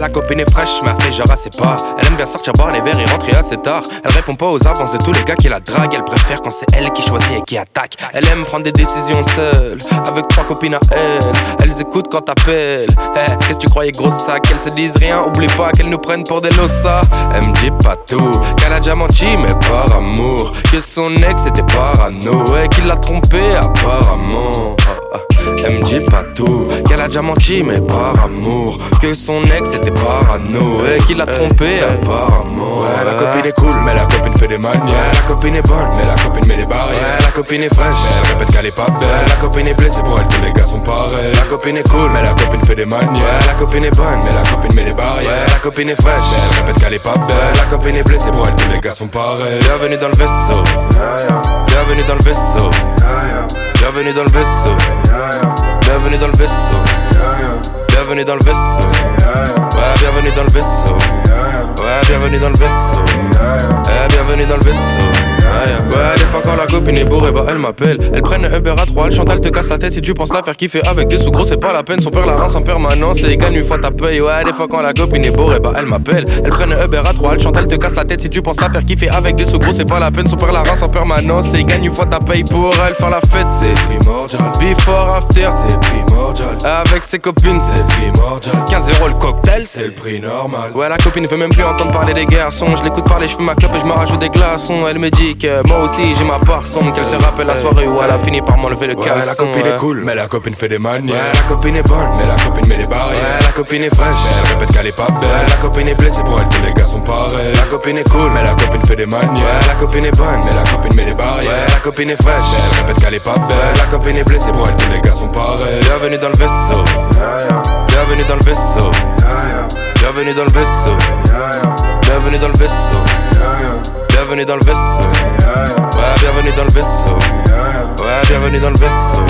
La copine est fraîche, mais fait genre assez pas. Elle aime bien sortir boire les verres et rentrer assez tard. Elle répond pas aux avances de tous les gars qui la draguent. Elle préfère quand c'est elle qui choisit et qui attaque. Elle aime prendre des décisions seule, avec trois copines à elle. Elles écoutent quand t'appelles. Eh, qu'est-ce que tu croyais, gros sac? Qu'elles se disent rien, oublie pas qu'elles nous prennent pour des lossas. Elle me dit pas tout, qu'elle a déjà menti, mais par amour. Que son ex était parano et qu'il l'a trompé apparemment. Elle me dit pas tout, qu'elle a déjà menti mais par amour Que son ex était parano. Et qu'il l'a trompé apparemment Ouais la copine est cool mais la copine fait des manières Ouais. La copine est bonne mais la copine met des barrières. Ouais la copine est fraîche. Mais elle répète qu'elle est pas belle. La copine est blessée pour elle tous les gars sont pareils La copine est cool mais la copine fait des manières Ouais. La copine est bonne mais la copine met des barrières. Ouais. La copine est fraîche. Mais elle répète qu'elle est pas belle. La copine est blessée pour elle tous les gars sont pareils Bienvenue dans le vaisseau. Bienvenue dans le vaisseau Bienvenue dans le vaisseau Bienvenue dans le vaisseau. Bienvenue dans le vaisseau. Ouais, bienvenue dans le vaisseau. Ouais, bienvenue dans le vaisseau. Ouais, bienvenue dans le vaisseut. Ouais, des fois quand la copine est bourrée, bah elle m'appelle. Elle prenne un Uber à 3, elle chante, elle te casse la tête si tu penses la faire kiffer avec des sous gros, c'est pas la peine. Son père la rance en permanence et gagne une fois ta paye. Ouais, des fois quand la copine est bourrée, bah elle m'appelle. Elle prenne un Uber à 3, elle chante, elle te casse la tête si tu penses la faire kiffer avec des sous gros, c'est pas la peine. Son père la rance en permanence et gagne une fois ta paye pour elle. Faire la fête, c'est primordial. Before, after, c'est primordial. Avec ses copines, c'est primordial. 15 euros le cocktail, c'est le prix normal. Ouais, la copine veut même plus entendre parler des garçons. Je l'écoute parler, je fais ma clope et je me rajoute des glaçons. Elle me dit que moi aussi j'ai ma part sombre. Qu'elle se rappelle la soirée où elle a fini par m'enlever le ouais, caleçon. La copine est cool, mais la copine fait des manières. Ouais, la copine est bonne, mais la copine met des barrières. Ouais, la copine est fraîche, mais elle répète qu'elle est pas belle. Ouais, la copine est blessée, pour elle tous les gars sont pareils. La copine est cool, mais la copine fait des manières. Ouais, la copine est bonne, mais la copine met des barrières. Ouais, la copine est fraîche, mais elle répète qu'elle est pas belle. Ouais, la copine est blessée, pour elle Bienvenue dans le vaisseau. Bienvenue dans le vaisseau. Bienvenue dans le vaisseau. Bienvenue dans le vaisseau. Bienvenue dans le vaisseau. Ouais, bienvenue dans le vaisseau. Ouais, bienvenue dans le vaisseau.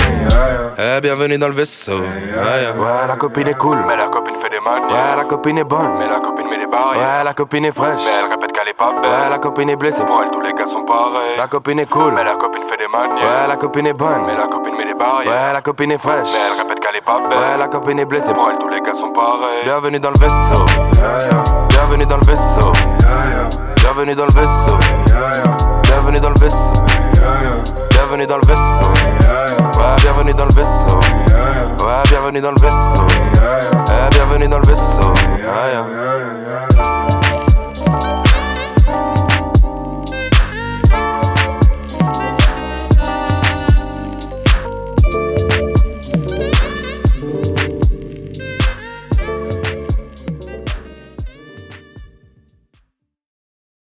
Eh, bienvenue dans le vaisseau. Ouais, la copine est cool, mais la copine fait des manières. Ouais, la copine est bonne, mais la copine met des barrières. Ouais, la copine est fraîche, mais elle répète qu'elle est pas belle. Ouais, la copine est blessée, pour elle tous les gars sont pareils. La copine est cool, mais la copine fait des manières. Ouais, la copine est bonne, mais la copine met des barrières. Ouais, la copine est fraîche, mais elle pas belle. Ouais, la copine est blessée, pour elle tous les gars sont pareils. Bienvenue dans le vaisseau. Bienvenue dans le vaisseau. Bienvenue dans le vaisseau. Bienvenue dans le vaisseau. Bienvenue dans le vaisseau. Ouais, bienvenue dans le vaisseau. Ouais, bienvenue dans le vaisseau. Bienvenue